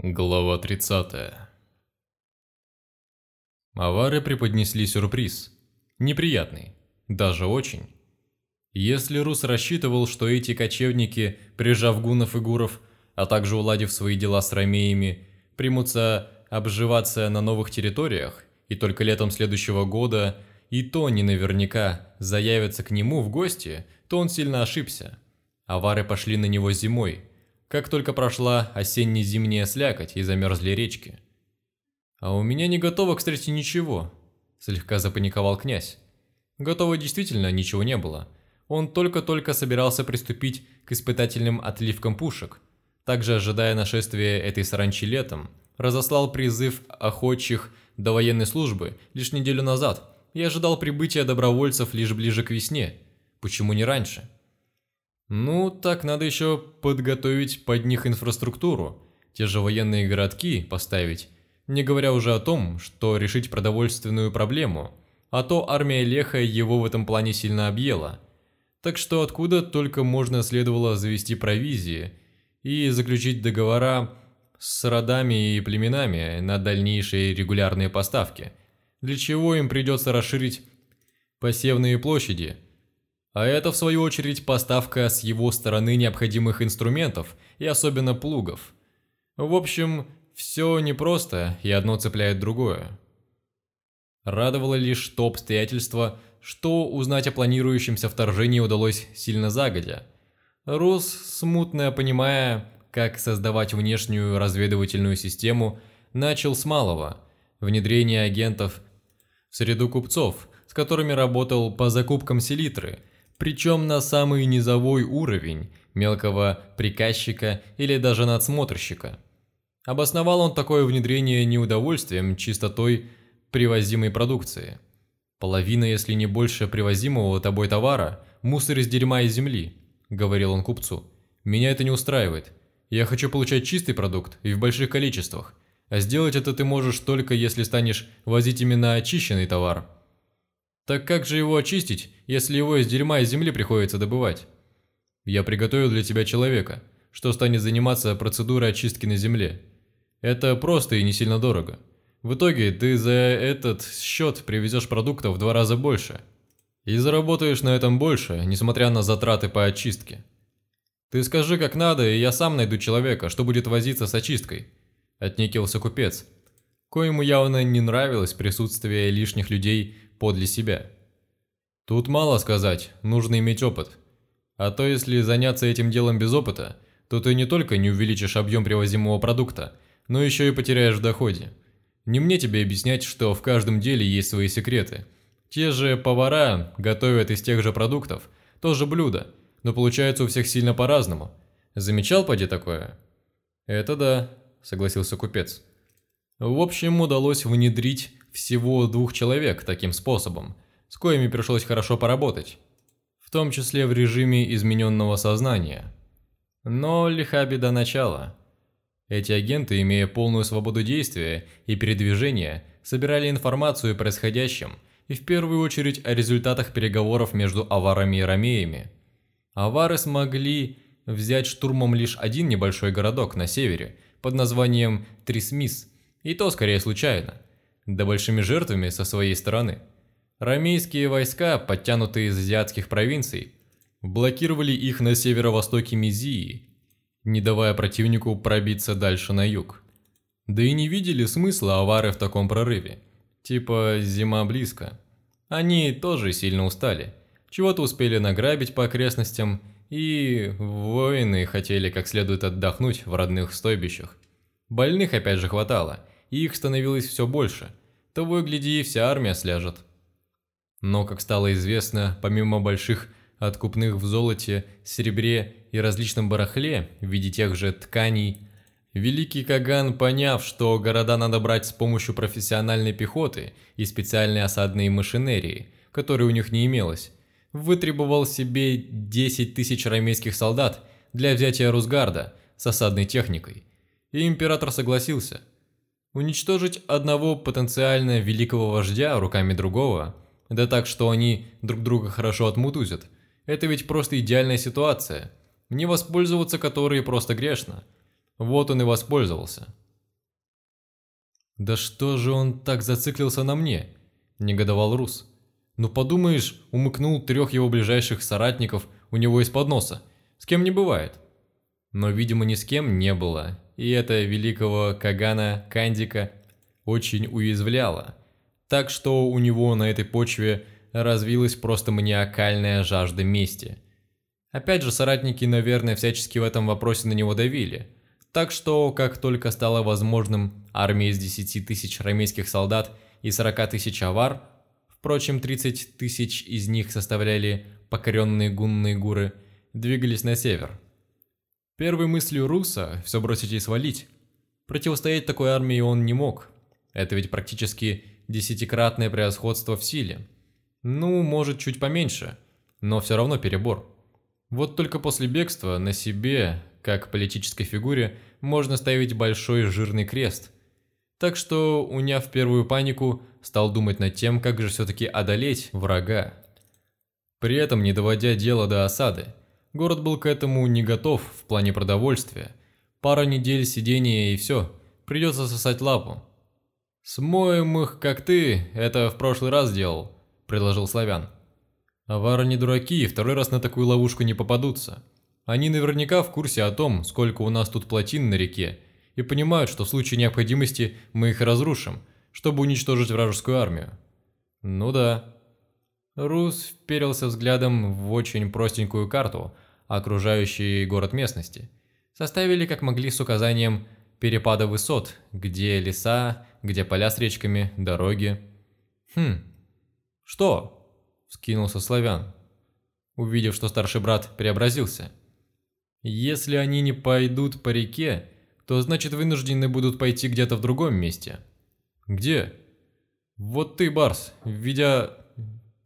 Глава 30 Авары преподнесли сюрприз. Неприятный. Даже очень. Если Рус рассчитывал, что эти кочевники, прижав гунов и гуров, а также уладив свои дела с ромеями, примутся обживаться на новых территориях, и только летом следующего года и то не наверняка заявятся к нему в гости, то он сильно ошибся. Авары пошли на него зимой, как только прошла осенне-зимняя слякоть и замерзли речки. «А у меня не готово, кстати, ничего», – слегка запаниковал князь. Готово действительно ничего не было. Он только-только собирался приступить к испытательным отливкам пушек. Также, ожидая нашествия этой саранчи летом, разослал призыв охотчих до военной службы лишь неделю назад и ожидал прибытия добровольцев лишь ближе к весне. Почему не раньше? Ну, так надо еще подготовить под них инфраструктуру, те же военные городки поставить, не говоря уже о том, что решить продовольственную проблему, а то армия Леха его в этом плане сильно объела. Так что откуда только можно следовало завести провизии и заключить договора с родами и племенами на дальнейшие регулярные поставки, для чего им придется расширить посевные площади – а это, в свою очередь, поставка с его стороны необходимых инструментов и особенно плугов. В общем, все непросто, и одно цепляет другое. Радовало лишь то обстоятельство, что узнать о планирующемся вторжении удалось сильно загодя. Рус, смутно понимая, как создавать внешнюю разведывательную систему, начал с малого – внедрения агентов в среду купцов, с которыми работал по закупкам селитры – причем на самый низовой уровень мелкого приказчика или даже надсмотрщика. Обосновал он такое внедрение неудовольствием чистотой привозимой продукции. Половина, если не больше привозимого тобой товара – мусор из дерьма и земли, говорил он купцу. Меня это не устраивает. Я хочу получать чистый продукт и в больших количествах. А сделать это ты можешь только если станешь возить именно очищенный товар – так как же его очистить, если его из дерьма и земли приходится добывать? Я приготовил для тебя человека, что станет заниматься процедурой очистки на земле. Это просто и не сильно дорого. В итоге ты за этот счет привезешь продуктов в два раза больше. И заработаешь на этом больше, несмотря на затраты по очистке. Ты скажи как надо, и я сам найду человека, что будет возиться с очисткой. Отнекился купец, коему явно не нравилось присутствие лишних людей подле себя. Тут мало сказать, нужно иметь опыт. А то если заняться этим делом без опыта, то ты не только не увеличишь объем привозимого продукта, но еще и потеряешь в доходе. Не мне тебе объяснять, что в каждом деле есть свои секреты. Те же повара готовят из тех же продуктов, тоже блюда, но получается у всех сильно по-разному. Замечал, поди, такое? Это да, согласился купец. В общем, удалось внедрить всего двух человек таким способом, с коими пришлось хорошо поработать, в том числе в режиме измененного сознания. Но лиха беда начала. Эти агенты, имея полную свободу действия и передвижения, собирали информацию о происходящем и в первую очередь о результатах переговоров между аварами и ромеями. Авары смогли взять штурмом лишь один небольшой городок на севере под названием Трисмис, и то скорее случайно – да большими жертвами со своей стороны. Рамейские войска, подтянутые из азиатских провинций, блокировали их на северо-востоке Мизии, не давая противнику пробиться дальше на юг. Да и не видели смысла авары в таком прорыве. Типа зима близко. Они тоже сильно устали. Чего-то успели награбить по окрестностям, и воины хотели как следует отдохнуть в родных стойбищах. Больных опять же хватало, и их становилось все больше. Того и вся армия сляжет. Но, как стало известно, помимо больших откупных в золоте, серебре и различном барахле в виде тех же тканей, Великий Каган, поняв, что города надо брать с помощью профессиональной пехоты и специальной осадной машинерии, которой у них не имелось, вытребовал себе 10 тысяч рамейских солдат для взятия Русгарда с осадной техникой. И император согласился – Уничтожить одного потенциально великого вождя руками другого, да так, что они друг друга хорошо отмутузят, это ведь просто идеальная ситуация, не воспользоваться которой просто грешно. Вот он и воспользовался. «Да что же он так зациклился на мне?» – негодовал Рус. «Ну подумаешь, умыкнул трех его ближайших соратников у него из-под носа. С кем не бывает». Но, видимо, ни с кем не было, и это великого Кагана Кандика очень уязвляло. Так что у него на этой почве развилась просто маниакальная жажда мести. Опять же, соратники, наверное, всячески в этом вопросе на него давили – так что, как только стало возможным, армия из 10 тысяч рамейских солдат и 40 тысяч авар, впрочем, 30 тысяч из них составляли покоренные гунные гуры, двигались на север. Первой мыслью Руса – все бросить и свалить. Противостоять такой армии он не мог. Это ведь практически десятикратное превосходство в силе. Ну, может, чуть поменьше, но все равно перебор. Вот только после бегства на себе как политической фигуре можно ставить большой жирный крест. Так что, уняв первую панику, стал думать над тем, как же все-таки одолеть врага. При этом, не доводя дело до осады, город был к этому не готов в плане продовольствия. Пара недель сидения и все, придется сосать лапу. «Смоем их, как ты, это в прошлый раз делал», – предложил Славян. «Авары не дураки, второй раз на такую ловушку не попадутся». Они наверняка в курсе о том, сколько у нас тут плотин на реке, и понимают, что в случае необходимости мы их разрушим, чтобы уничтожить вражескую армию. Ну да. Рус вперился взглядом в очень простенькую карту, окружающей город местности. Составили как могли с указанием перепада высот, где леса, где поля с речками, дороги. Хм. Что? Скинулся Славян, увидев, что старший брат преобразился. Если они не пойдут по реке, то значит вынуждены будут пойти где-то в другом месте. Где? Вот ты, Барс, видя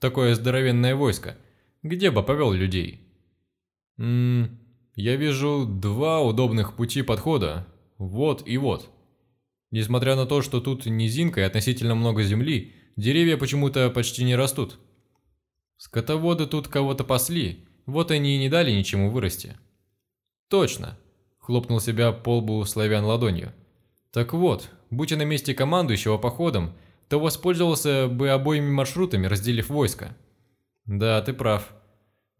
такое здоровенное войско, где бы повел людей? Ммм, я вижу два удобных пути подхода, вот и вот. Несмотря на то, что тут низинка и относительно много земли, деревья почему-то почти не растут. Скотоводы тут кого-то пасли, вот они и не дали ничему вырасти. «Точно!» – хлопнул себя по лбу славян ладонью. «Так вот, будь я на месте командующего походом, то воспользовался бы обоими маршрутами, разделив войско». «Да, ты прав.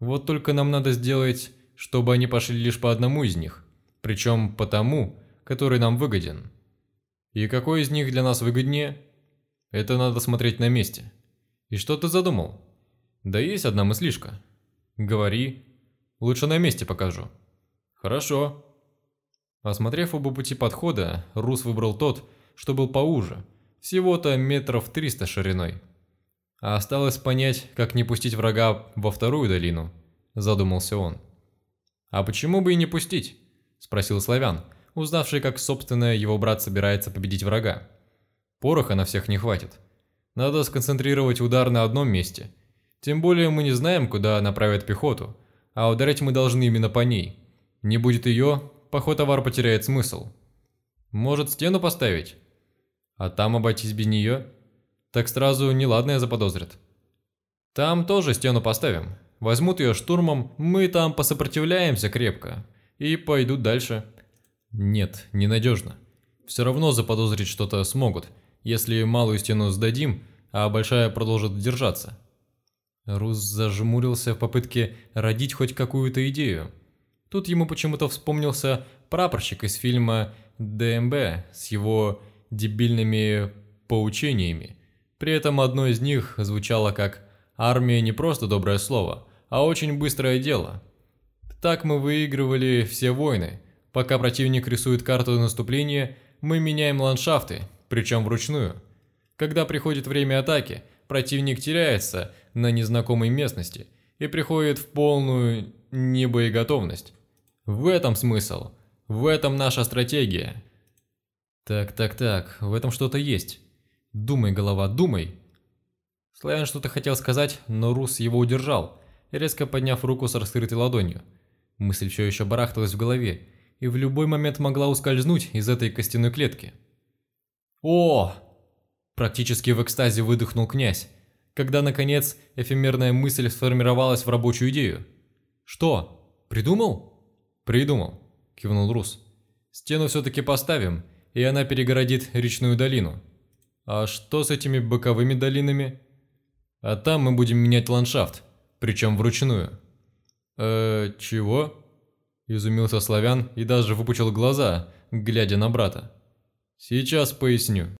Вот только нам надо сделать, чтобы они пошли лишь по одному из них, причем по тому, который нам выгоден. И какой из них для нас выгоднее? Это надо смотреть на месте. И что ты задумал? Да есть одна мыслишка. Говори. Лучше на месте покажу». «Хорошо». Осмотрев оба пути подхода, Рус выбрал тот, что был поуже, всего-то метров триста шириной. А осталось понять, как не пустить врага во вторую долину, задумался он. «А почему бы и не пустить?» – спросил Славян, узнавший, как, собственно, его брат собирается победить врага. «Пороха на всех не хватит. Надо сконцентрировать удар на одном месте. Тем более мы не знаем, куда направят пехоту, а ударить мы должны именно по ней. Не будет ее, поход товар потеряет смысл. Может, стену поставить? А там обойтись без нее? Так сразу неладное заподозрят. Там тоже стену поставим. Возьмут ее штурмом, мы там посопротивляемся крепко. И пойдут дальше. Нет, ненадежно. Все равно заподозрить что-то смогут, если малую стену сдадим, а большая продолжит держаться. Рус зажмурился в попытке родить хоть какую-то идею. Тут ему почему-то вспомнился прапорщик из фильма ДМБ с его дебильными поучениями. При этом одно из них звучало как «Армия не просто доброе слово, а очень быстрое дело». Так мы выигрывали все войны. Пока противник рисует карту наступления, мы меняем ландшафты, причем вручную. Когда приходит время атаки, противник теряется на незнакомой местности и приходит в полную небоеготовность. В этом смысл. В этом наша стратегия. Так, так, так, в этом что-то есть. Думай, голова, думай. Славян что-то хотел сказать, но Рус его удержал, резко подняв руку с раскрытой ладонью. Мысль все еще барахталась в голове и в любой момент могла ускользнуть из этой костяной клетки. «О!» Практически в экстазе выдохнул князь, когда, наконец, эфемерная мысль сформировалась в рабочую идею. «Что? Придумал?» «Придумал», – кивнул Рус. «Стену все-таки поставим, и она перегородит речную долину. А что с этими боковыми долинами? А там мы будем менять ландшафт, причем вручную. Э, чего? Изумился славян и даже выпучил глаза, глядя на брата. Сейчас поясню.